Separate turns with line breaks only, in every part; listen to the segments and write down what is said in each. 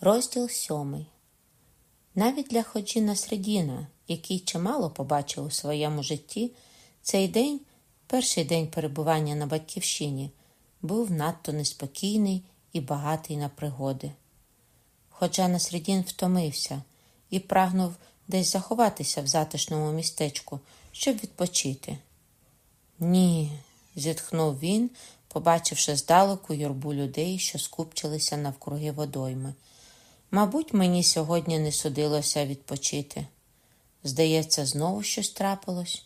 Розділ сьомий. Навіть для Ходжіна Средіна, який чимало побачив у своєму житті, цей день, перший день перебування на батьківщині, був надто неспокійний і багатий на пригоди. Ходжа Насредін втомився і прагнув десь заховатися в затишному містечку, щоб відпочити. Ні, зітхнув він, побачивши здалеку юрбу людей, що скупчилися навкруги водойми. Мабуть, мені сьогодні не судилося відпочити. Здається, знову щось трапилось.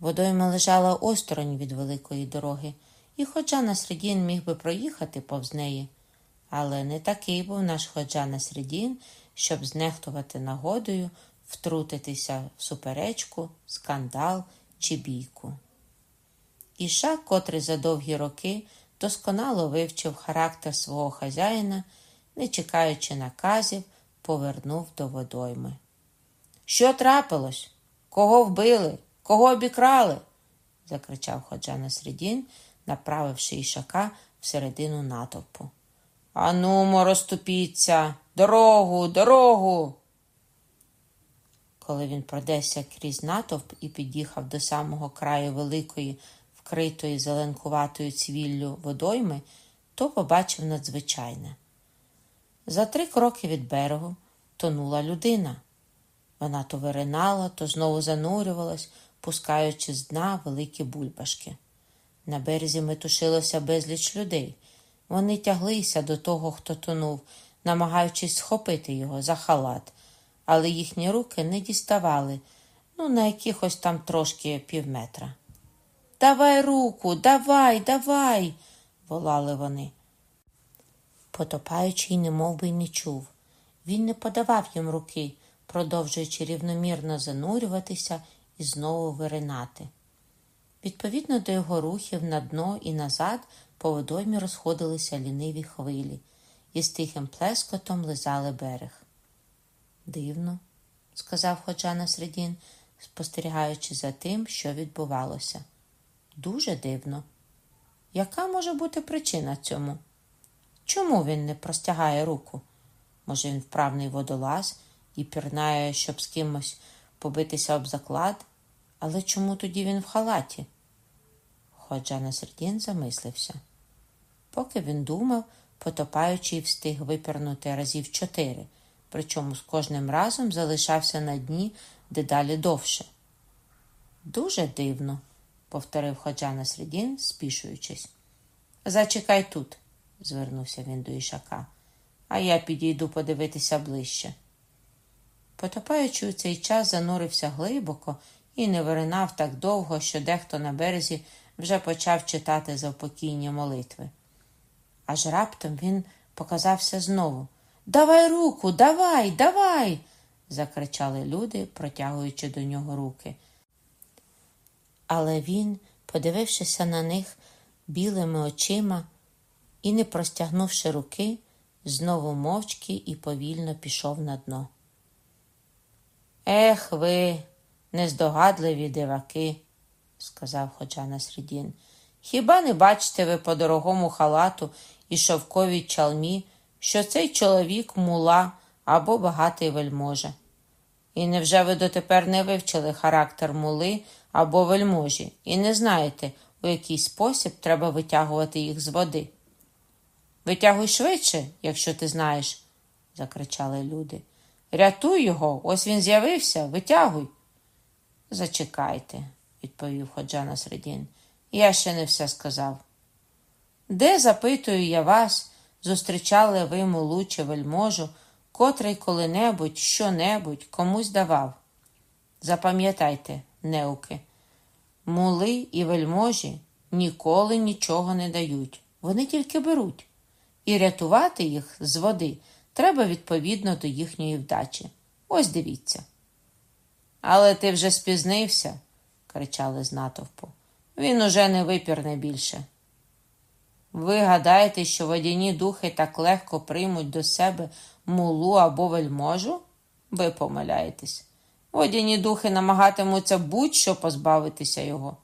Водойма лежала осторонь від великої дороги, і ходжа Насредін міг би проїхати повз неї. Але не такий був наш ходжа Насредін, щоб знехтувати нагодою, втрутитися в суперечку, скандал чи бійку. Іша, котрий за довгі роки досконало вивчив характер свого хазяїна, не чекаючи наказів, повернув до водойми. Що трапилось? Кого вбили? Кого обікрали? закричав ходжа Насредін, направивши ішака всередину натовпу. Анумо, розступіться, дорогу, дорогу. Коли він продесся крізь натовп і під'їхав до самого краю великої, вкритої зеленкуватою цвіллю водойми, то побачив надзвичайне. За три кроки від берегу тонула людина. Вона то виринала, то знову занурювалась, пускаючи з дна великі бульбашки. На березі метушилося безліч людей. Вони тяглися до того, хто тонув, намагаючись схопити його за халат, але їхні руки не діставали, ну, на якихось там трошки півметра. Давай руку, давай, давай, волали вони. Потопаючий немов би й не чув. Він не подавав їм руки, продовжуючи рівномірно занурюватися і знову виринати. Відповідно до його рухів на дно і назад по водоймі розходилися ліниві хвилі і з тихим плескотом лизали берег. Дивно, сказав Ходжа Насредін, спостерігаючи за тим, що відбувалося. Дуже дивно. Яка може бути причина цьому? Чому він не простягає руку? Може, він вправний водолаз і пірнає, щоб з кимось побитися об заклад? Але чому тоді він в халаті? Ходжа Насредін замислився. Поки він думав, потопаючий встиг випірнути разів чотири, причому з кожним разом залишався на дні дедалі довше. Дуже дивно, повторив Ходжа Насредін, спішуючись. Зачекай тут, звернувся він до ішака, а я підійду подивитися ближче. Потопаючи у цей час занурився глибоко і не виринав так довго, що дехто на березі вже почав читати завпокійні молитви. Аж раптом він показався знову. Давай руку, давай, давай. закричали люди, протягуючи до нього руки. Але він, подивившися на них білими очима і, не простягнувши руки, знову мовчки і повільно пішов на дно. Ех ви, нездогадливі диваки, сказав Ходжа Насредін. Хіба не бачите ви по дорогому халату і шовковій чалмі, що цей чоловік мула або багатий вельможа? І невже ви дотепер не вивчили характер мули або вельможі, і не знаєте, у який спосіб треба витягувати їх з води? Витягуй швидше, якщо ти знаєш, закричали люди. Рятуй його, ось він з'явився, витягуй. Зачекайте, відповів Ходжа Насредін. Я ще не все сказав. Де, запитую я вас, зустрічали ви мулу чи вельможу, котрий коли-небудь, що-небудь комусь давав? Запам'ятайте, неуки, мули і вельможі ніколи нічого не дають, вони тільки беруть, і рятувати їх з води треба відповідно до їхньої вдачі. Ось дивіться. Але ти вже спізнився, кричали з натовпу. Він уже не випірне більше. Ви гадаєте, що водяні духи так легко приймуть до себе мулу або вельможу? Ви помиляєтесь. Водяні духи намагатимуться будь-що позбавитися його.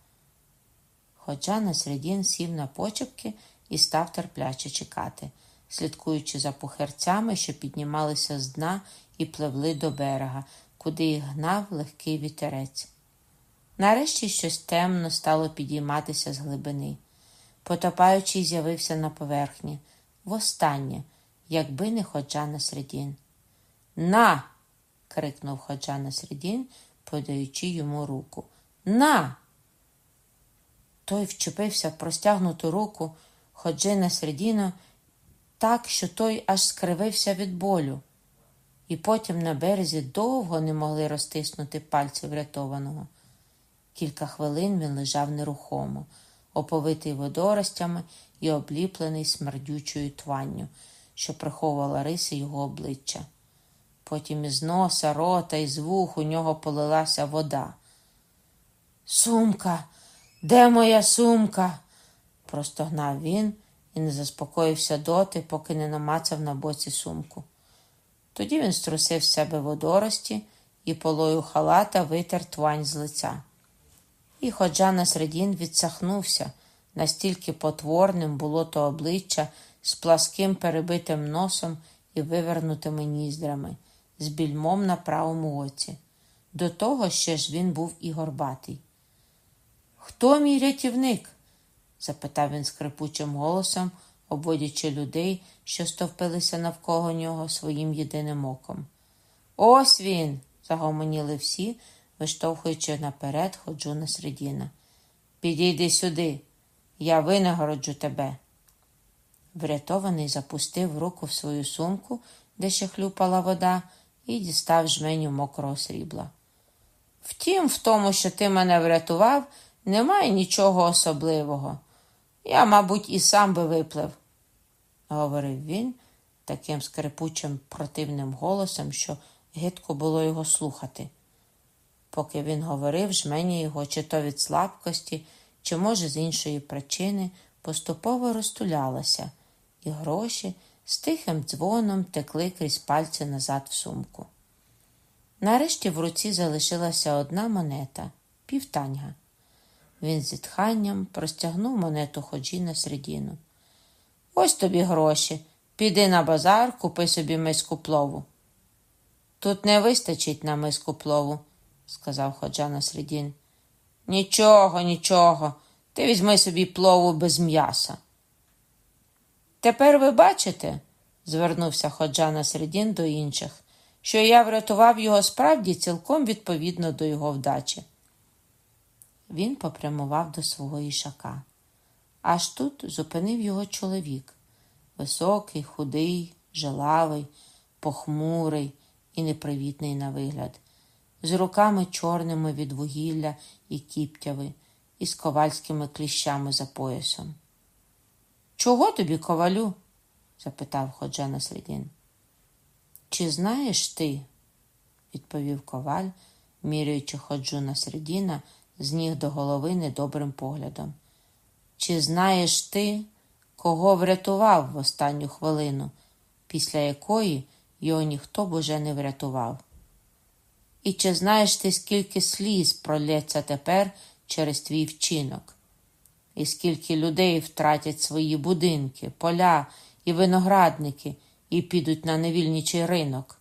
Ходжа Насредін сів на почепки і став терпляче чекати, слідкуючи за пухерцями, що піднімалися з дна і пливли до берега, куди їх гнав легкий вітерець. Нарешті щось темно стало підійматися з глибини. Потопаючий з'явився на поверхні. Востаннє, якби не ходжа на середін. На. крикнув ходжа на середін, подаючи йому руку. На. Той вчепився в простягнуту руку ходжи на середіну так, що той аж скривився від болю. І потім на березі довго не могли розтиснути пальці врятованого. Кілька хвилин він лежав нерухомо, оповитий водоростями і обліплений смердючою тванню, що приховувала риси його обличчя. Потім із носа, рота і з вух у нього полилася вода. Сумка, де моя сумка? Простогнав він і не заспокоївся доти, поки не намацав на боці сумку. Тоді він струсив з себе водорості і полою халата витер твань з лиця. І, ходжа на середін, відсахнувся, настільки потворним було то обличчя з пласким перебитим носом і вивернутими ніздрами, з більмом на правому оці. До того ще ж він був і горбатий. Хто мій рятівник? Запитав він скрипучим голосом, обводячи людей, що стовпилися навколо нього своїм єдиним оком. Ось він. загомоніли всі, виштовхуючи наперед ходжу на середіна. Підійди сюди, я винагороджу тебе. Врятований запустив руку в свою сумку, де ще хлюпала вода, і дістав жменю мокрого срібла. Втім, в тому, що ти мене врятував, немає нічого особливого. Я, мабуть, і сам би виплив, говорив він таким скрипучим противним голосом, що гидко було його слухати. Поки він говорив, жмені його, чи то від слабкості, чи, може, з іншої причини, поступово розтулялася, і гроші з тихим дзвоном текли крізь пальці назад в сумку. Нарешті в руці залишилася одна монета півтаньга. Він з зітханням простягнув монету ходжі на середину. Ось тобі гроші. Піди на базар, купи собі миску плову. Тут не вистачить на миску плову, сказав ходжа на середін. Нічого, нічого. Ти візьми собі плову без м'яса. Тепер ви бачите, звернувся ходжа на середін до інших, що я врятував його справді цілком відповідно до його вдачі. Він попрямував до свого ішака. Аж тут зупинив його чоловік високий, худий, жилавий, похмурий і непривітний на вигляд, з руками чорними від вугілля і кіптяви, і з ковальськими кліщами за поясом. Чого тобі, ковалю? запитав ходжа на середін. Чи знаєш ти? відповів коваль, міряючи ходжу на середіна з ніг до голови недобрим поглядом. Чи знаєш ти, кого врятував в останню хвилину, після якої його ніхто б уже не врятував? І чи знаєш ти, скільки сліз пролється тепер через твій вчинок? І скільки людей втратять свої будинки, поля і виноградники і підуть на невільничий ринок,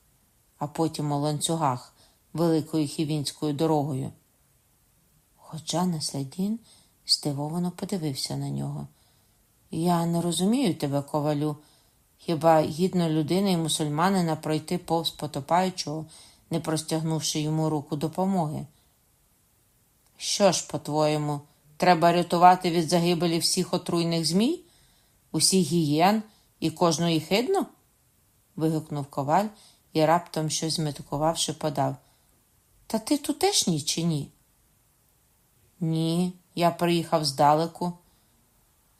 а потім у ланцюгах великою хівінською дорогою? Ходжа Наседін здивовано подивився на нього. Я не розумію тебе, ковалю. Хіба гідно людини і мусульманина пройти повз потопаючого, не простягнувши йому руку допомоги? Що ж, по-твоєму, треба рятувати від загибелі всіх отруйних змій, усіх гієн і кожної хидну? вигукнув коваль і раптом щось зметикувавши, подав. Та ти тутешній чи ні? Ні, я приїхав здалеку.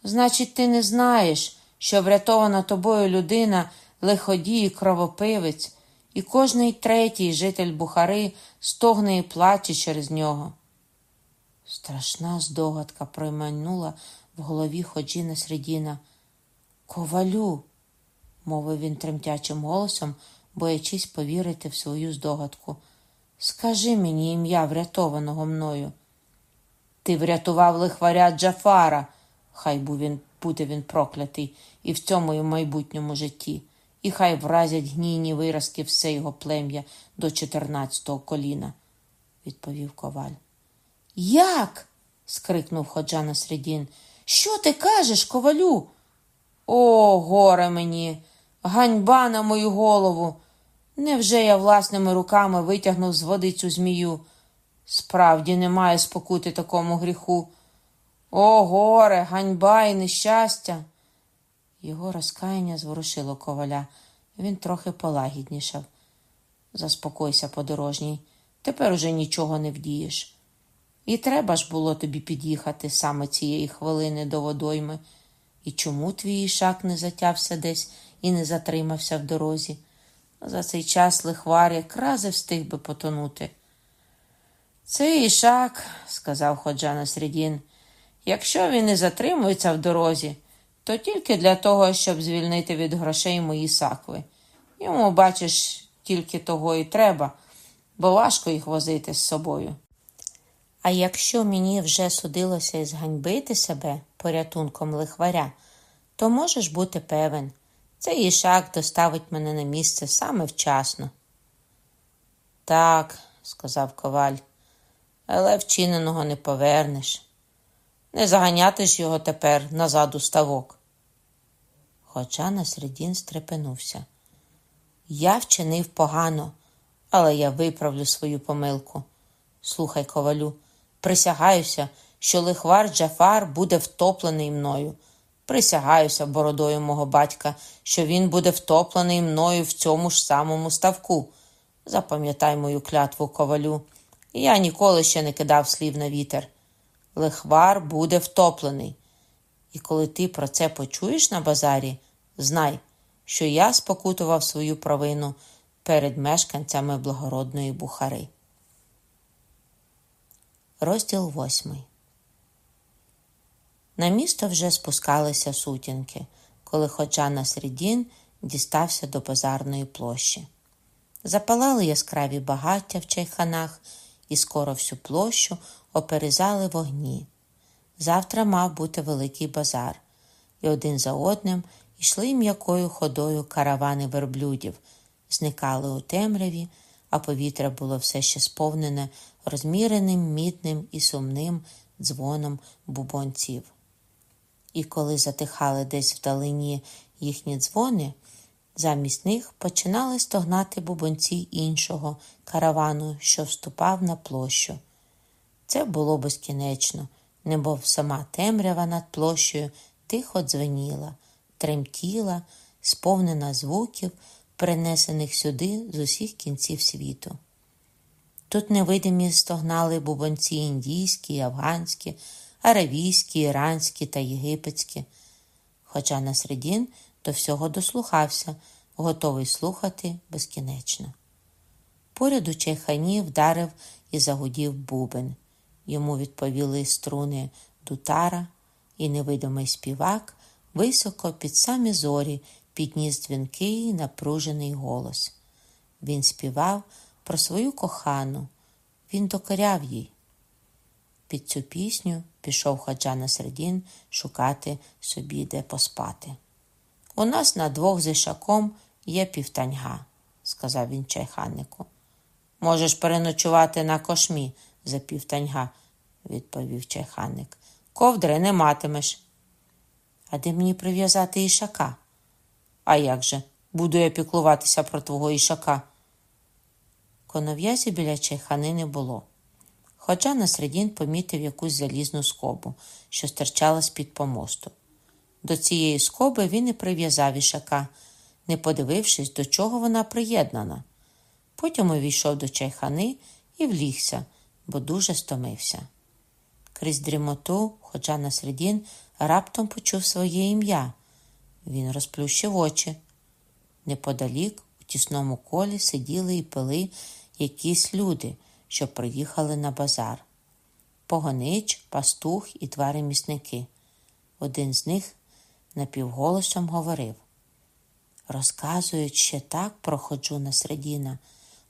Значить, ти не знаєш, що врятована тобою людина лиходій і кровопивець, і кожний третій житель Бухари стогне і плаче через нього. Страшна здогадка пройманула в голові Ходжіна Средіна. Ковалю, мовив він тремтячим голосом, боячись повірити в свою здогадку. Скажи мені ім'я врятованого мною. Ти врятував лихваря Джафара, хай був він, буде він проклятий, і в цьому і в майбутньому житті, і хай вразять гнійні виразки все його плем'я до чотирнадцятого коліна, відповів коваль. Як? скрикнув ходжа на середін. Що ти кажеш, ковалю? О, горе мені, ганьба на мою голову. Невже я власними руками витягнув з води цю змію? Справді немає спокути такому гріху. О, горе, ганьба і нещастя. Його розкаяння зворушило коваля. Він трохи полагіднішав. Заспокойся, подорожній, тепер уже нічого не вдієш. І треба ж було тобі під'їхати саме цієї хвилини до водойми. І чому твій ішак не затявся десь і не затримався в дорозі? За цей час лихвар якраз встиг би потонути. Цей ішак, сказав ходжа на Средін, якщо він і затримується в дорозі, то тільки для того, щоб звільнити від грошей мої сакви. Йому, бачиш, тільки того і треба, бо важко їх возити з собою. А якщо мені вже судилося зганьбити себе порятунком лихваря, то можеш бути певен, цей ішак доставить мене на місце саме вчасно. Так, сказав коваль, але вчиненого не повернеш. Не заганяти ж його тепер назад у ставок. Хоча на середін стрепенувся. Я вчинив погано, але я виправлю свою помилку. Слухай, ковалю, присягаюся, що лихвар Джафар буде втоплений мною. Присягаюся бородою мого батька, що він буде втоплений мною в цьому ж самому ставку. Запам'ятай мою клятву ковалю. Я ніколи ще не кидав слів на вітер. Лихвар буде втоплений. І коли ти про це почуєш на базарі, знай, що я спокутував свою провину перед мешканцями благородної Бухари. Розділ восьмий. На місто вже спускалися сутінки, коли ходжа на середін дістався до базарної площі. Запалали яскраві багаття в чайханах, і скоро всю площу оперезали вогні. Завтра мав бути великий базар, і один за одним йшли м'якою ходою каравани верблюдів, зникали у темряві, а повітря було все ще сповнене розміреним мідним і сумним дзвоном бубонців. І коли затихали десь вдалині їхні дзвони, замість них починали стогнати бубонці іншого каравану, що вступав на площу. Це було безкінечно, немов сама темрява над площею тихо дзвеніла, тремтіла, сповнена звуків, принесених сюди з усіх кінців світу. Тут невидимі стогнали бубонці індійські, афганські, аравійські, іранські та єгипетські. Хоча Насредін до всього дослухався, готовий слухати безкінечно. Поряд у чайхані вдарив і загудів бубен. Йому відповіли струни дутара, і невидимий співак високо під самі зорі підніс дзвінкий напружений голос. Він співав про свою кохану, він докоряв їй. Під цю пісню пішов хаджа на середін шукати собі де поспати. У нас на двох з ішаком є півтаньга, сказав він чайханнику. Можеш переночувати на кошмі за півтаньга, відповів чайханник. Ковдри не матимеш. А де мені прив'язати ішака? А як же? Буду я піклуватися про твого ішака. Конов'язі біля чайхани не було. Хоча на середін помітив якусь залізну скобу, що стирчала з-під помосту. До цієї скоби він і прив'язав ішака, не подивившись, до чого вона приєднана. Потім увійшов до чайхани і влігся, бо дуже стомився. Крізь дрімоту, хоча на середін, раптом почув своє ім'я. Він розплющив очі. Неподалік, у тісному колі, сиділи і пили якісь люди, що приїхали на базар. Погонич, пастух і твари місники. Один з них напівголосом говорив Розказують ще так про ходжуна Средіна.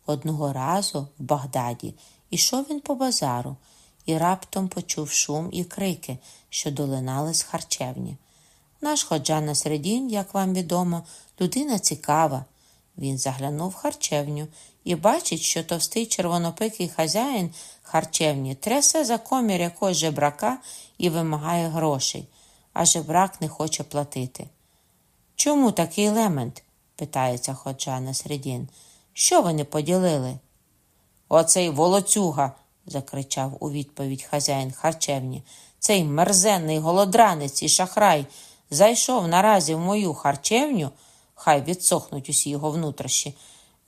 Одного разу в Багдаді ішов він по базару і раптом почув шум і крики, що долинали з харчевні. Наш ходжа на середін, як вам відомо, людина цікава. Він заглянув в харчевню і бачить, що товстий червонопикий хазяїн харчевні трясе за комір якогось жебрака і вимагає грошей, а жебрак не хоче платити. Чому такий лемент? питається ходжа Насредін. Що ви не поділили? Оцей волоцюга, закричав у відповідь хазяїн харчевні. Цей мерзенний голодранець і шахрай зайшов наразі в мою харчевню, хай відсохнуть усі його внутрішні,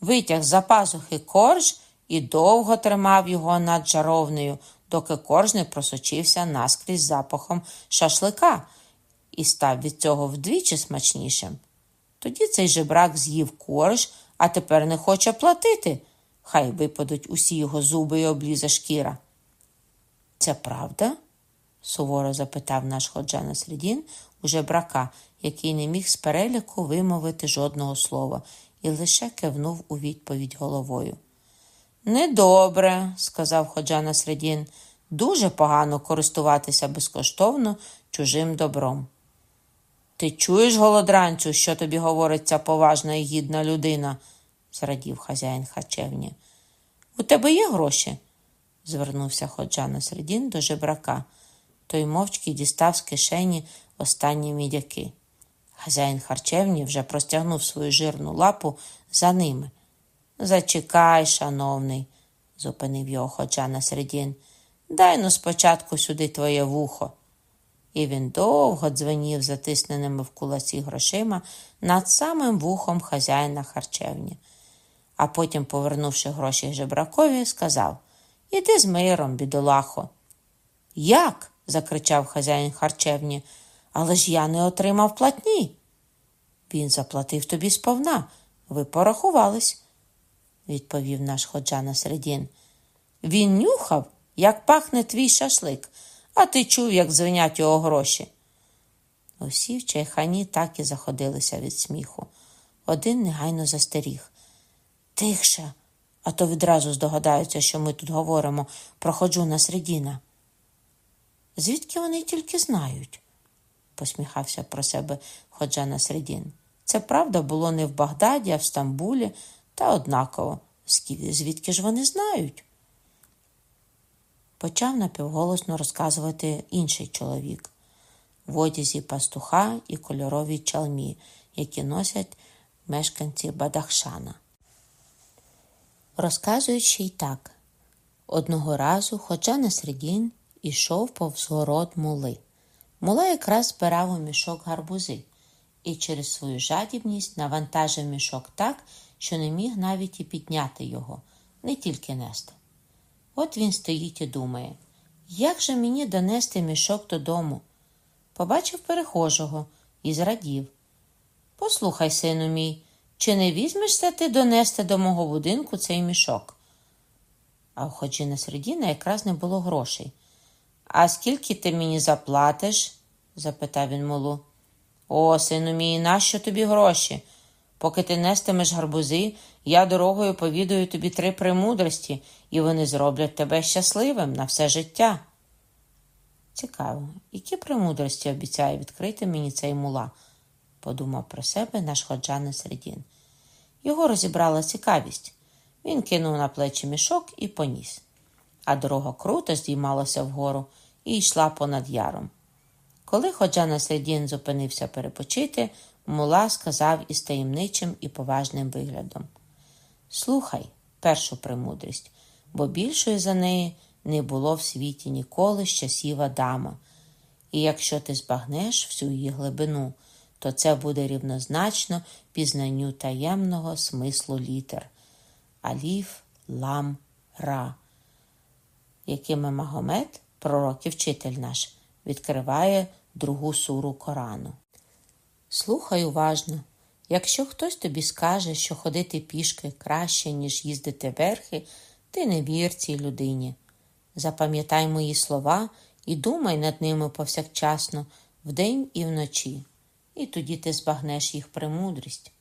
витяг за пазухи корж і довго тримав його над жаровнею, доки корж просочився наскрізь запахом шашлика і став від цього вдвічі смачнішим. Тоді цей жебрак з'їв корж, а тепер не хоче платити. Хай випадуть усі його зуби і облізе шкіра. Це правда? суворо запитав наш ходжа Средін у жебрака, який не міг з переліку вимовити жодного слова і лише кивнув у відповідь головою. Недобре, сказав ходжа Средін, дуже погано користуватися безкоштовно чужим добром. Ти чуєш, голодранцю, що тобі говорить ця поважна і гідна людина? зрадів хазяїн харчевні. У тебе є гроші? звернувся ходжа на середін до жебрака. Той мовчки дістав з кишені останні мідяки. Хазяїн харчевні вже простягнув свою жирну лапу за ними. Зачекай, шановний, зупинив його ходжа на середін. Дай ну спочатку сюди твоє вухо. І він довго дзвенів затисненими в кулаці грошима над самим вухом хазяїна харчевні а потім, повернувши гроші жебракові, сказав Іди з миром, бідолахо. Як? закричав хазяїн харчевні, але ж я не отримав платні. Він заплатив тобі сповна. Ви порахувались, відповів наш ходжа на середін. Він нюхав, як пахне твій шашлик, а ти чув, як дзвенять його гроші. Усі в чайхані так і заходилися від сміху. Один негайно застеріг. Тихше, а то відразу здогадаються, що ми тут говоримо про ходжуна Средіна. Звідки вони тільки знають? посміхався про себе ходжана Средін. Це правда було не в Багдаді, а в Стамбулі, та однаково, звідки ж вони знають? Почав напівголосно розказувати інший чоловік в одязі пастуха і кольоровій чалмі, які носять мешканці Бадахшана розказуючи й так. Одного разу ходжа Насредін ішов повз город мули. Мула якраз збирав у мішок гарбузи і через свою жадібність навантажив мішок так, що не міг навіть і підняти його, не тільки нести. От він стоїть і думає, як же мені донести мішок додому? Побачив перехожого і зрадів. Послухай, сину мій, чи не візьмешся ти донести до мого будинку цей мішок? А у Ходжіна Середіна якраз не було грошей. А скільки ти мені заплатиш? запитав він молу. О, сину мій, нащо тобі гроші? Поки ти нестимеш гарбузи, я дорогою повідаю тобі три премудрості, і вони зроблять тебе щасливим на все життя. Цікаво, які премудрості обіцяє відкрити мені цей мула? подумав про себе наш ходжан Середін. Його розібрала цікавість. Він кинув на плечі мішок і поніс. А дорога круто здіймалася вгору і йшла понад яром. Коли ходжа Середін зупинився перепочити, мула сказав із таємничим і поважним виглядом: Слухай, першу премудрість, бо більшої за неї не було в світі ніколи з часів Адама. І якщо ти збагнеш всю її глибину, то це буде рівнозначно пізнанню таємного смислу літер Аліф, Лам, Ра, якими Магомед, пророк і вчитель наш, відкриває другу суру Корану. Слухай уважно. Якщо хтось тобі скаже, що ходити пішки краще, ніж їздити верхи, ти не вір цій людині. Запам'ятай мої слова і думай над ними повсякчасно, вдень і вночі і тоді ти збагнеш їх премудрість.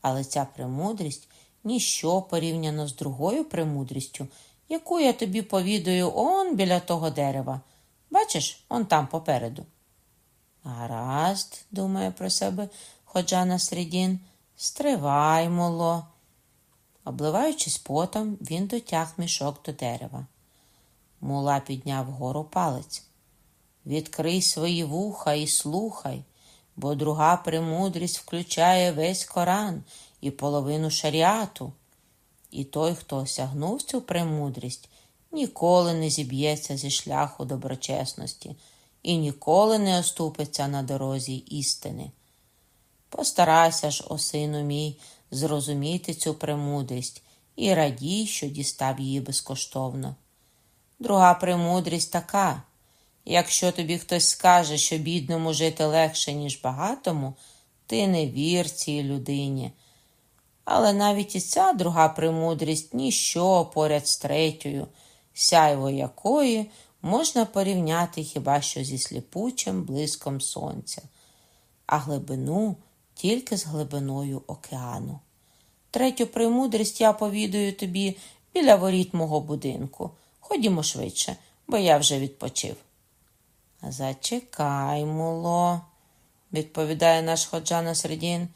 Але ця премудрість ніщо порівняно з другою премудрістю, яку я тобі повідаю он біля того дерева. Бачиш, он там попереду. Гаразд, думає про себе ходжана Средін, стривай, моло. Обливаючись потом, він дотяг мішок до дерева. Мула підняв вгору палець. Відкрий свої вуха і слухай, бо друга премудрість включає весь Коран і половину шаріату. І той, хто осягнув цю премудрість, ніколи не зіб'ється зі шляху доброчесності і ніколи не оступиться на дорозі істини. Постарайся ж, о сину мій, зрозуміти цю премудрість і радій, що дістав її безкоштовно. Друга премудрість така якщо тобі хтось скаже, що бідному жити легше, ніж багатому, ти не вір цій людині. Але навіть і ця друга премудрість ніщо поряд з третьою, сяйво якої можна порівняти хіба що зі сліпучим блиском сонця, а глибину тільки з глибиною океану. Третю премудрість я повідаю тобі біля воріт мого будинку. Ходімо швидше, бо я вже відпочив. Зачекай, муло, відповідає наш ходжана Середін,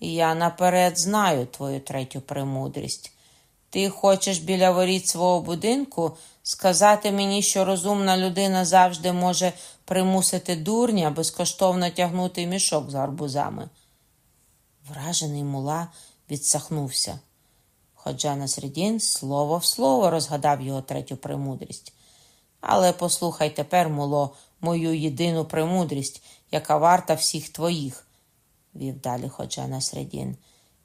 я наперед знаю твою третю премудрість. Ти хочеш біля воріт свого будинку сказати мені, що розумна людина завжди може примусити дурня безкоштовно тягнути мішок з гарбузами. Вражений мула відсахнувся. Ходжа Средін слово в слово розгадав його третю премудрість. Але послухай тепер, муло, мою єдину премудрість, яка варта всіх твоїх, вів далі Ходжа Средін.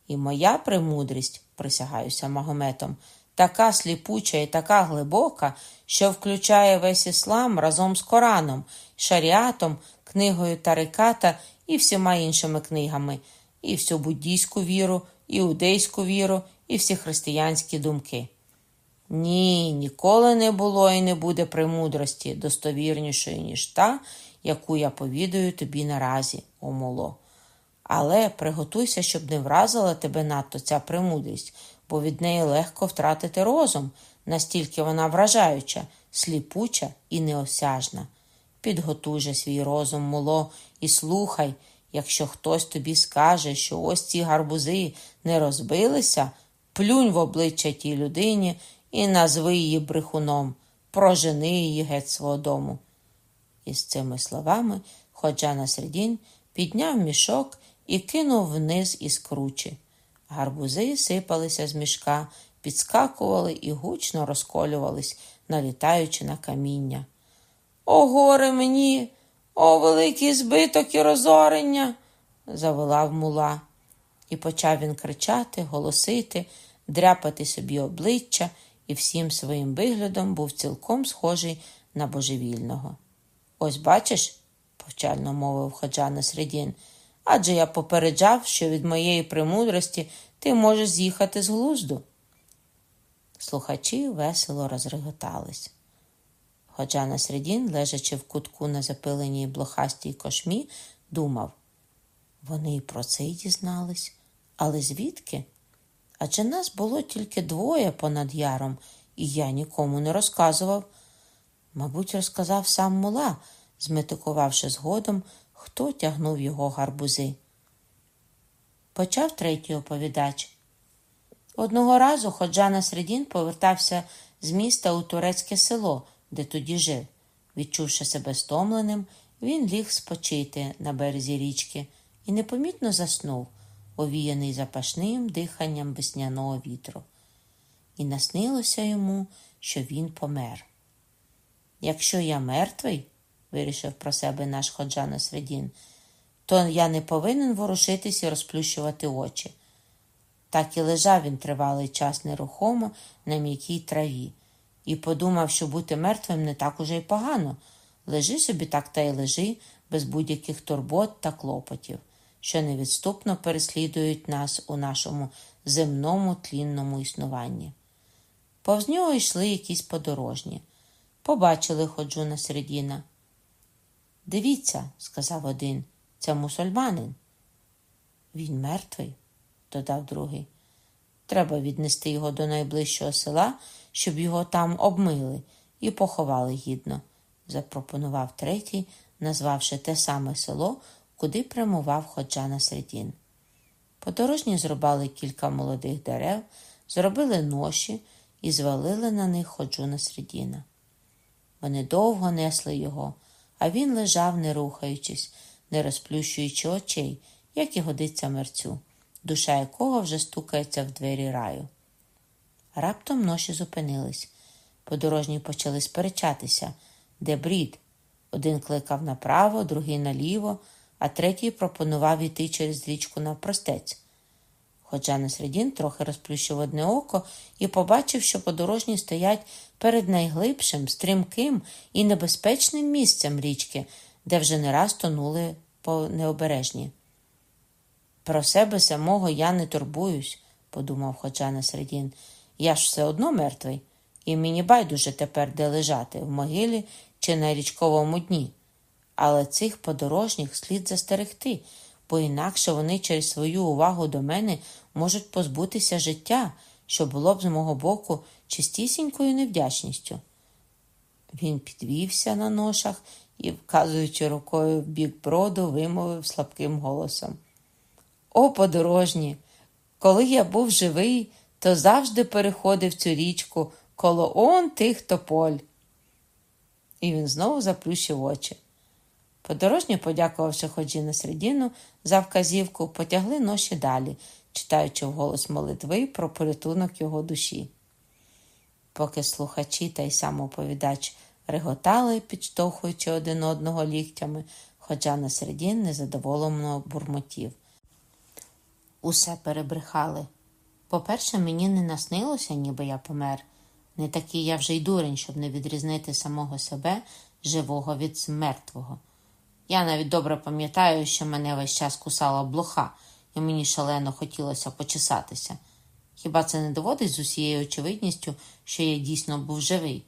І моя премудрість, присягаюся магометом, така сліпуча і така глибока, що включає весь іслам разом з Кораном, шаріатом, книгою Тариката і всіма іншими книгами, і всю буддійську віру, іудейську віру, і всі християнські думки. Ні, ніколи не було і не буде премудрості достовірнішої, ніж та, яку я повідаю тобі наразі, омоло. Але приготуйся, щоб не вразила тебе надто ця премудрість, бо від неї легко втратити розум, настільки вона вражаюча, сліпуча і неосяжна. Підготуй же свій розум, моло, і слухай, якщо хтось тобі скаже, що ось ці гарбузи не розбилися, плюнь в обличчя тій людині і назви її брехуном, прожени її геть свого дому. І з цими словами Ходжа Сердінь підняв мішок і кинув вниз із кручі. Гарбузи сипалися з мішка, підскакували і гучно розколювались, налітаючи на каміння. О, горе мені, о, великий збиток і розорення, завилав мула. І почав він кричати, голосити, дряпати собі обличчя і всім своїм виглядом був цілком схожий на божевільного. Ось бачиш, повчально мовив Ходжа Средін, адже я попереджав, що від моєї премудрості ти можеш з'їхати з глузду. Слухачі весело розреготались. Ходжа Насредін, лежачи в кутку на запиленій блохастій кошмі, думав вони і про це й дізнались. Але звідки? Адже нас було тільки двоє понад яром, і я нікому не розказував. Мабуть, розказав сам мула, зметикувавши згодом, хто тягнув його гарбузи. Почав третій оповідач. Одного разу Ходжа Средін повертався з міста у турецьке село, де тоді жив. Відчувши себе стомленим, він ліг спочити на березі річки і непомітно заснув, овіяний запашним диханням весняного вітру. І наснилося йому, що він помер. Якщо я мертвий, вирішив про себе наш Ходжа Средін, то я не повинен ворушитись і розплющувати очі. Так і лежав він тривалий час нерухомо на м'якій траві, і подумав, що бути мертвим не так уже й погано. Лежи собі так та й лежи, без будь-яких турбот та клопотів, що невідступно переслідують нас у нашому земному тлінному існуванні. Повз нього йшли якісь подорожні. Побачили ходжу на середіна. Дивіться, сказав один, це мусульманин. Він мертвий додав другий. Треба віднести його до найближчого села, щоб його там обмили і поховали гідно, запропонував третій, назвавши те саме село, куди прямував ходжа на середін. Подорожні зрубали кілька молодих дерев, зробили ноші і звалили на них ходжу на середіна. Вони довго несли його, а він лежав, не рухаючись, не розплющуючи очей, як і годиться мерцю, душа якого вже стукається в двері раю. Раптом ноші зупинились. Подорожні почали сперечатися, де брід. Один кликав направо, другий наліво, а третій пропонував іти через річку навпростець. Хоча на середін трохи розплющив одне око і побачив, що подорожні стоять перед найглибшим, стрімким і небезпечним місцем річки, де вже не раз тонули по необережні. Про себе самого я не турбуюсь, подумав Ходжа на середін. Я ж все одно мертвий, і мені байдуже тепер де лежати, в могилі чи на річковому дні. Але цих подорожніх слід застерегти, бо інакше вони через свою увагу до мене можуть позбутися життя, що було б з мого боку чистісінькою невдячністю. Він підвівся на ношах і, вказуючи рукою в бік броду, вимовив слабким голосом. О, подорожні! Коли я був живий, то завжди переходив цю річку коло он тих тополь. І він знову заплющив очі. Подорожні, подякувавши ходжі на середину за вказівку, потягли ноші далі, читаючи вголос молитви про порятунок його душі. Поки слухачі та й сам оповідач реготали, підштовхуючи один одного ліктями, ходжа на середін незадоволено бурмотів. Усе перебрехали. По-перше, мені не наснилося, ніби я помер. Не такий я вже й дурень, щоб не відрізнити самого себе живого від мертвого. Я навіть добре пам'ятаю, що мене весь час кусала блоха, і мені шалено хотілося почесатися. Хіба це не доводить з усією очевидністю, що я дійсно був живий,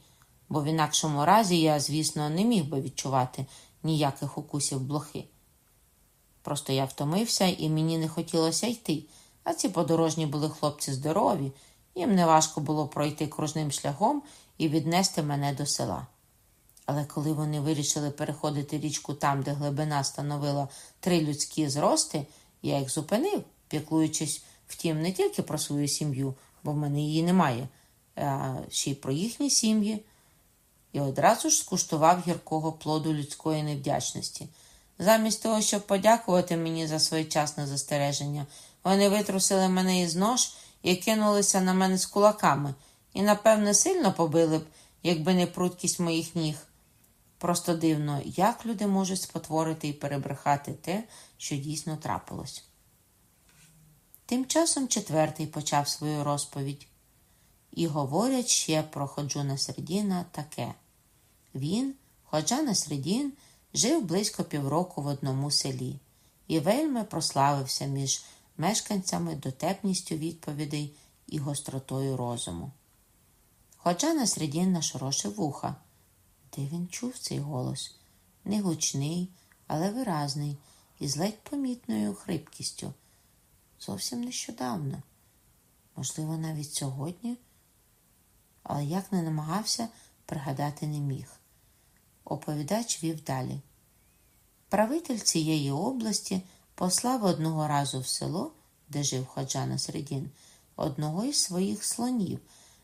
бо в інакшому разі я, звісно, не міг би відчувати ніяких укусів блохи. Просто я втомився і мені не хотілося йти, а ці подорожні були хлопці здорові, їм неважко було пройти кружним шляхом і віднести мене до села. Але коли вони вирішили переходити річку там, де глибина становила три людські зрости, я їх зупинив, піклуючись, втім, не тільки про свою сім'ю, бо в мене її немає, а ще й про їхні сім'ї, і одразу ж скуштував гіркого плоду людської невдячності. Замість того, щоб подякувати мені за своєчасне застереження, вони витрусили мене із нож і кинулися на мене з кулаками, і, напевне, сильно побили б, якби не пруткість моїх ніг. Просто дивно, як люди можуть спотворити і перебрехати те, що дійсно трапилось. Тим часом четвертий почав свою розповідь. І говорять ще про Ходжуна Середіна таке. Він, Ходжана Середін, жив близько півроку в одному селі і вельми прославився між мешканцями дотепністю відповідей і гостротою розуму. Ходжана Середін нашорошив вуха. Де він чув цей голос? Не гучний, але виразний, і з ледь помітною хрипкістю. Зовсім нещодавно, можливо, навіть сьогодні, але як не намагався, пригадати не міг. Оповідач вів далі. Правитель цієї області послав одного разу в село, де жив Ходжана Середін, одного із своїх слонів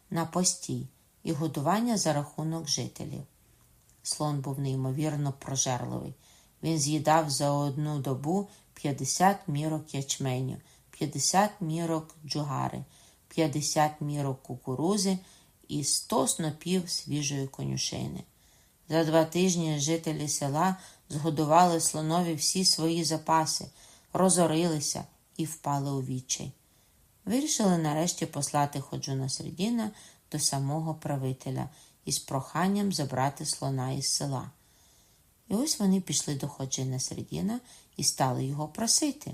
на постій і годування за рахунок жителів. Слон був неймовірно прожерливий. Він з'їдав за одну добу 50 мірок ячменю, 50 мірок джугари, 50 мірок кукурузи і 100 снопів свіжої конюшини. За два тижні жителі села згодували слонові всі свої запаси, розорилися і впали у відчай. Вирішили нарешті послати ходжуна Середіна до самого правителя із проханням забрати слона із села. І ось вони пішли до ходжина Середіна і стали його просити.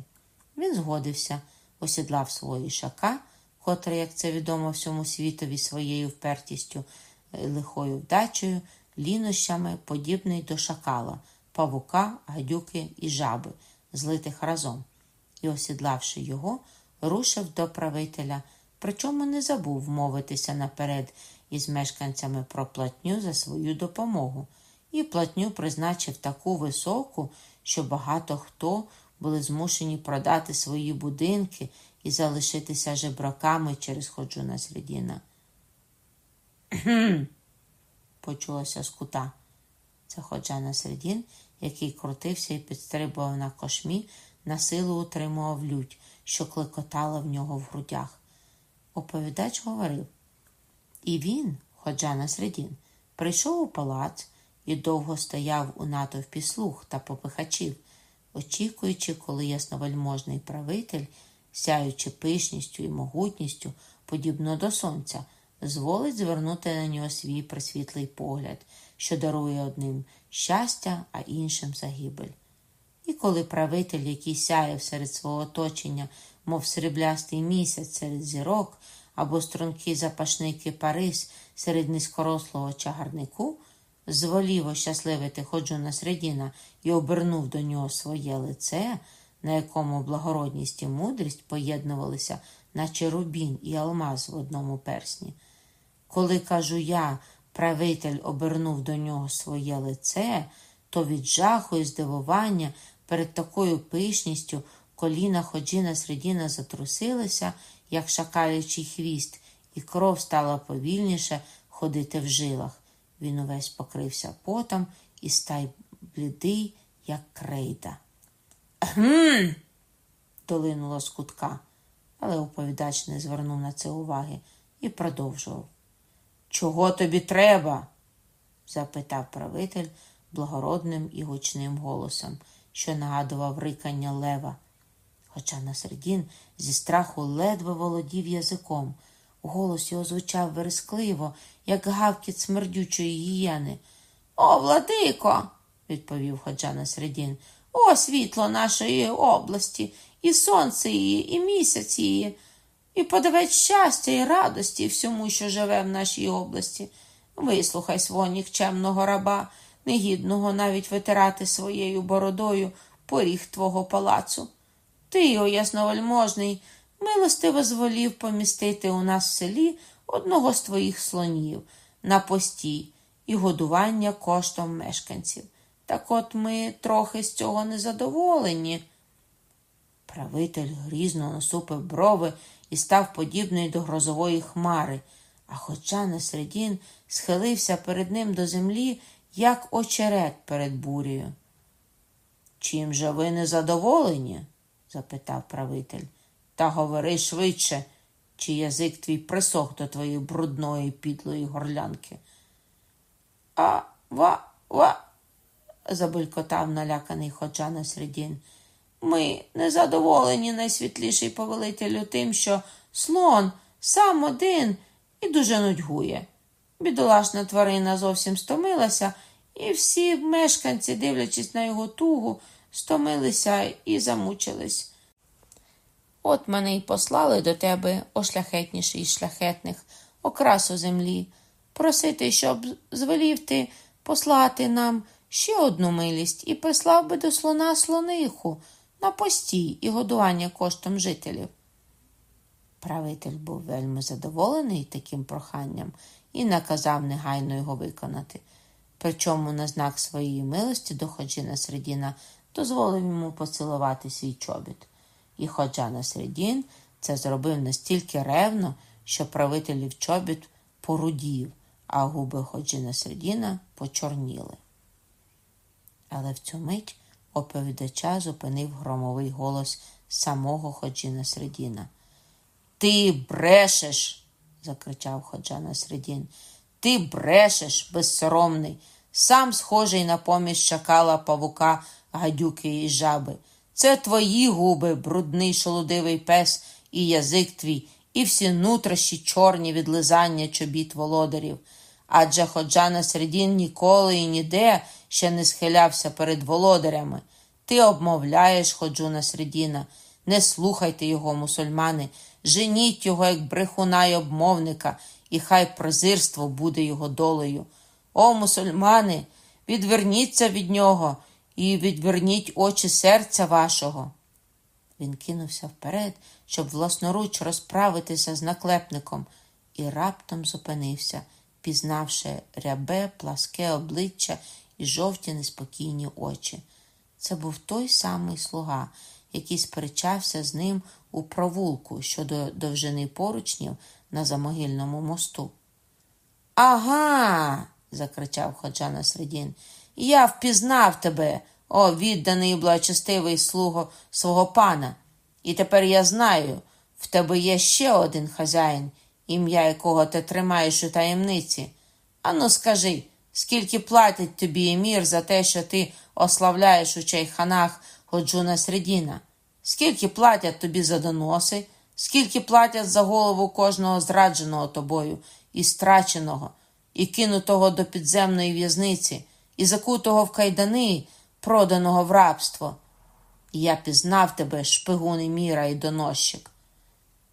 Він згодився, осідлав свого ішака, котрий, як це відомо всьому світові своєю впертістю, лихою вдачею, лінощами, подібний до шакала, павука, гадюки і жаби, злитих разом, і, осідлавши його, рушив до правителя, причому не забув мовитися наперед із мешканцями про платню за свою допомогу і платню призначив таку високу, що багато хто були змушені продати свої будинки і залишитися жебраками через ходжуна Средіна. почулося з кута. Це ходжана Средін, який крутився і підстрибував на кошмі, на силу утримував лють, що клекотала в нього в грудях. Оповідач говорив. І він, Ходжана Средін, прийшов у палац і довго стояв у натовпі слуг та попихачів, очікуючи, коли ясновельможний правитель, сяючи пишністю і могутністю, подібно до сонця, зволить звернути на нього свій присвітлий погляд, що дарує одним щастя, а іншим загибель. І коли правитель, який сяяв серед свого оточення, мов сріблястий місяць серед зірок, або стрункий запашний кипарис серед низькорослого чагарнику, зволів ощасливити ходжуна Средіна і обернув до нього своє лице, на якому благородність і мудрість поєднувалися, наче рубін і алмаз в одному персні. Коли, кажу я, правитель обернув до нього своє лице, то від жаху і здивування перед такою пишністю коліна ходжіна Средіна затрусилися, як шакалячий хвіст, і кров стала повільніше ходити в жилах. Він увесь покрився потом і стай блідий, як крейда. Гм. долинуло з кутка, але оповідач не звернув на це уваги і продовжував. Чого тобі треба? запитав правитель благородним і гучним голосом, що нагадував рикання лева. Хоча Насредін зі страху ледве володів язиком. Голос його звучав верескливо, як гавкіт смердючої гієни. О, владико, відповів Ходжа Насредін. О, світло нашої області, і сонце її, і місяць її, і подавець щастя і радості всьому, що живе в нашій області. Вислухай свого нікчемного раба, негідного навіть витирати своєю бородою поріг твого палацу. Ти, о ясновельможний, милостиво зволів помістити у нас в селі одного з твоїх слонів на постій і годування коштом мешканців. Так от ми трохи з цього незадоволені. Правитель грізно насупив брови і став подібний до грозової хмари, а хоча Насредін схилився перед ним до землі, як очерет перед бурею. Чим же ви незадоволені? запитав правитель. Та говори швидше, чи язик твій присох до твоєї брудної підлої горлянки. А ва ва. забулькотав наляканий ходжа на середін. Ми незадоволені, найсвітліший повелителю, тим, що слон сам один і дуже нудьгує. Бідолашна тварина зовсім стомилася, і всі мешканці, дивлячись на його тугу, стомилися і замучились. От мене й послали до тебе, о шляхетніший із шляхетних, окрасу землі, просити, щоб звелів ти послати нам ще одну милість і прислав би до слона слониху на постій і годування коштом жителів. Правитель був вельми задоволений таким проханням і наказав негайно його виконати. Причому на знак своєї милості до Ходжіна Средіна дозволив йому поцілувати свій чобіт. І Ходжана Средін це зробив настільки ревно, що правителів чобіт порудів, а губи Ходжіна Средіна почорніли. Але в цю мить оповідача зупинив громовий голос самого Ходжіна Средіна. Ти брешеш, закричав Ходжана Средін. Ти брешеш, безсоромний, сам схожий на поміж шакала павука, гадюки і жаби. Це твої губи, брудний шолодивий пес, і язик твій, і всі нутрощі чорні від лизання чобіт володарів. Адже Ходжана Средін ніколи і ніде ще не схилявся перед володарями. Ти обмовляєш Ходжуна Средіна. Не слухайте його, мусульмани, женіть його, як брехуна й обмовника, і хай презирство буде його долею. О, мусульмани, відверніться від нього і відверніть очі серця вашого. Він кинувся вперед, щоб власноруч розправитися з наклепником, і раптом зупинився, пізнавши рябе, пласке обличчя і жовті неспокійні очі. Це був той самий слуга, який сперечався з ним у провулку щодо довжини поручнів на замогильному мосту. Ага. закричав ходжа на середін. Я впізнав тебе, о відданий і благочестивий слуго свого пана. І тепер я знаю, в тебе є ще один хазяїн, ім'я якого ти тримаєш у таємниці. Ану, скажи, скільки платить тобі емір за те, що ти ославляєш у чайханах Ходжуна Средіна? Скільки платять тобі за доноси, скільки платять за голову кожного зрадженого тобою і страченого, і кинутого до підземної в'язниці, і закутого в кайдани, проданого в рабство? І я пізнав тебе, шпигун і міра і доносчик.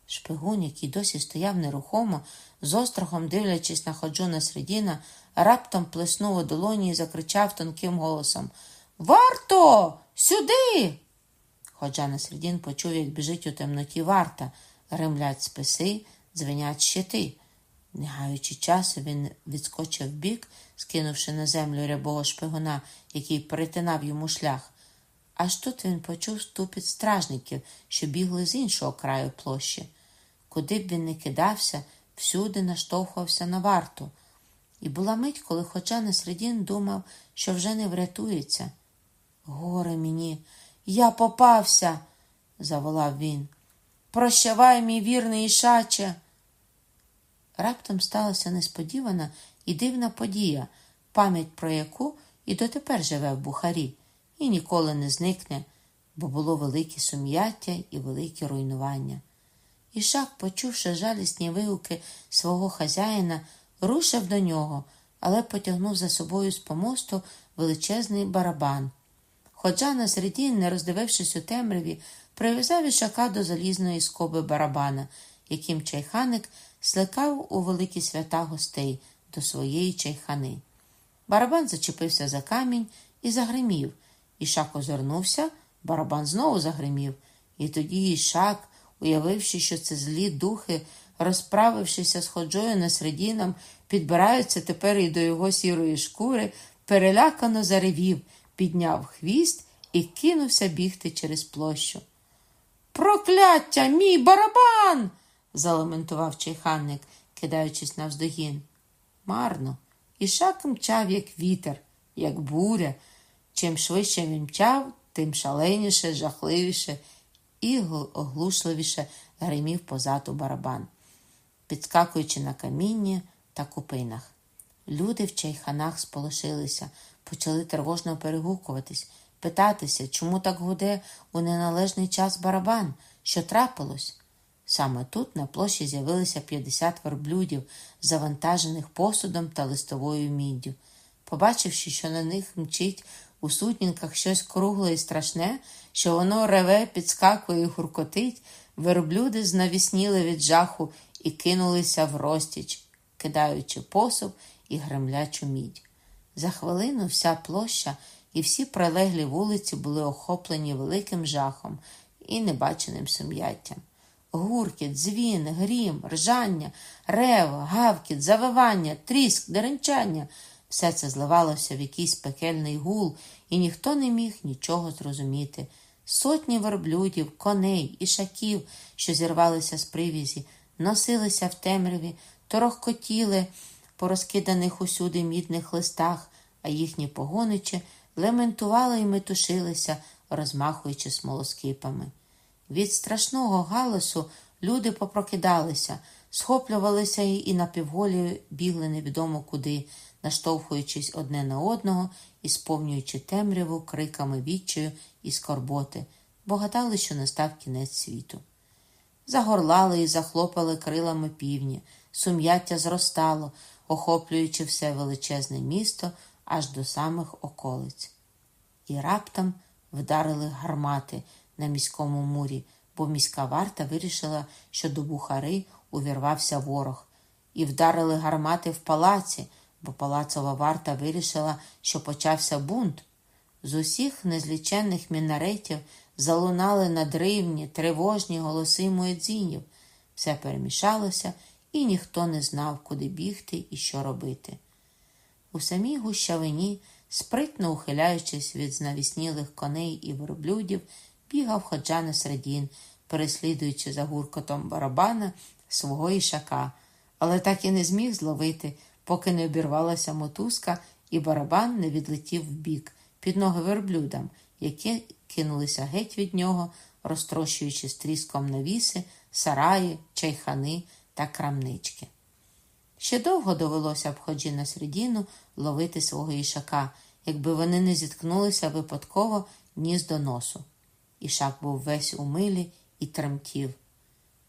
Шпигун, який досі стояв нерухомо, з острахом дивлячись на Ходжуна Средіна, раптом плеснув у долоні і закричав тонким голосом Варто! Сюди! Ходжа на Средін почув, як біжить у темноті варта, гремлять списи, дзвенять щити. Не гаючи часу, він відскочив бік, скинувши на землю рябого шпигуна, який перетинав йому шлях. Аж тут він почув ступіт стражників, що бігли з іншого краю площі. Куди б він не кидався, всюди наштовхувався на варту. І була мить, коли хоча на середін думав, що вже не врятується. Горе мені, я попався, заволав він. Прощавай, мій вірний ішаче. Раптом сталася несподівана і дивна подія, пам'ять про яку і дотепер живе в Бухарі, і ніколи не зникне, бо було велике сум'яття і велике руйнування. Ішак, почувши жалісні вигуки свого хазяїна, рушив до нього, але потягнув за собою з помосту величезний барабан. Ходжа на середін, не роздивившись у темряві, прив'язав ішака до залізної скоби барабана, яким чайханик слекав у великі свята гостей до своєї чайхани. Барабан зачепився за камінь і загримів. Ішак озирнувся, барабан знову загримів, і тоді ішак, уявивши, що це злі духи, розправившися з ходжою на середіном, підбираються тепер і до його сірої шкури, перелякано заревів, підняв хвіст і кинувся бігти через площу. Прокляття, мій барабан! залементував чайханник, кидаючись навздогін. Марно, ішак мчав, як вітер, як буря. Чим швидше він мчав, тим шаленіше, жахливіше і оглушливіше гримів позаду барабан, підскакуючи на камінні та купинах. Люди в чайханах сполошилися, почали тривожно перегукуватись, питатися, чому так гуде у неналежний час барабан, що трапилось. Саме тут на площі з'явилися 50 верблюдів, завантажених посудом та листовою міддю. Побачивши, що на них мчить у сутінках щось кругле і страшне, що воно реве, підскакує і гуркотить, верблюди знавісніли від жаху і кинулися в розтіч, кидаючи посуд і гремлячу мідь. За хвилину вся площа і всі прилеглі вулиці були охоплені великим жахом і небаченим сум'яттям. Гуркіт, дзвін, грім, ржання, рево, гавкіт, завивання, тріск, деренчання все це зливалося в якийсь пекельний гул, і ніхто не міг нічого зрозуміти. Сотні верблюдів, коней, ішаків, що зірвалися з привізі, носилися в темряві, торохкотіли по розкиданих усюди мідних листах, а їхні погоничі лементували і метушилися, розмахуючи смолоскипами. Від страшного галасу люди попрокидалися, схоплювалися і напівголі бігли невідомо куди, наштовхуючись одне на одного і сповнюючи темряву криками відчаю і скорботи, бо гадали, що настав кінець світу. Загорлали і захлопали крилами півні, сум'яття зростало, охоплюючи все величезне місто аж до самих околиць. І раптом вдарили гармати на міському мурі, бо міська варта вирішила, що до Бухари увірвався ворог, і вдарили гармати в палаці, бо палацова варта вирішила, що почався бунт. З усіх незліченних мінаретів залунали надривні, тривожні голоси муедзінів. Все перемішалося, і ніхто не знав, куди бігти і що робити. У самій гущавині Спритно ухиляючись від знавіснілих коней і верблюдів, бігав ходжа на середін, переслідуючи за гуркотом барабана свого ішака, але так і не зміг зловити, поки не обірвалася мотузка, і барабан не відлетів вбік під ноги верблюдам, які кинулися геть від нього, розтрощуючи стріском навіси, сараї, чайхани та крамнички. Ще довго довелося б ходжі на середину ловити свого ішака, якби вони не зіткнулися випадково ніс до носу. Ішак був весь у милі і тремтів.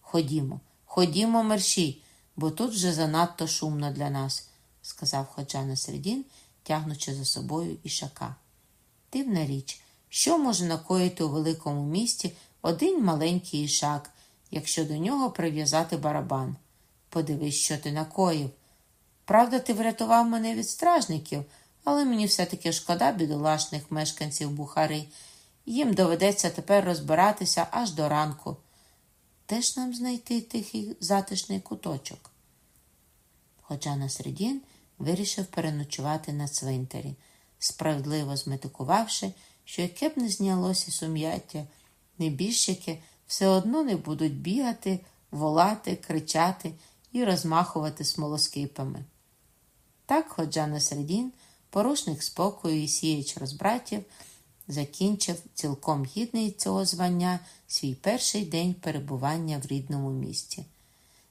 Ходімо, ходімо, мерщій, бо тут вже занадто шумно для нас, сказав ходжа на середін, тягнучи за собою ішака. Дивна річ, що може накоїти у великому місті один маленький ішак, якщо до нього прив'язати барабан. Подивись, що ти накоїв. Правда, ти врятував мене від стражників, але мені все-таки шкода бідолашних мешканців Бухари. Їм доведеться тепер розбиратися аж до ранку. Де ж нам знайти тихий затишний куточок? Хоча на середін вирішив переночувати на цвинтарі, справедливо зметикувавши, що яке б не знялося сум'яття, небіжчики все одно не будуть бігати, волати, кричати і розмахувати смолоскипами. Так, ходжа на середін, порушник спокою і сіяч розбратів, закінчив цілком гідний цього звання свій перший день перебування в рідному місті.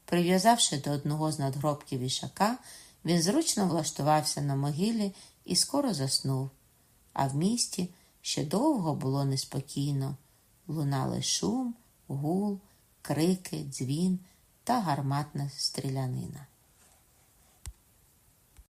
Прив'язавши до одного з надгробків ішака, він зручно влаштувався на могилі і скоро заснув. А в місті ще довго було неспокійно. Лунали шум, гул, крики, дзвін та гарматна стрілянина.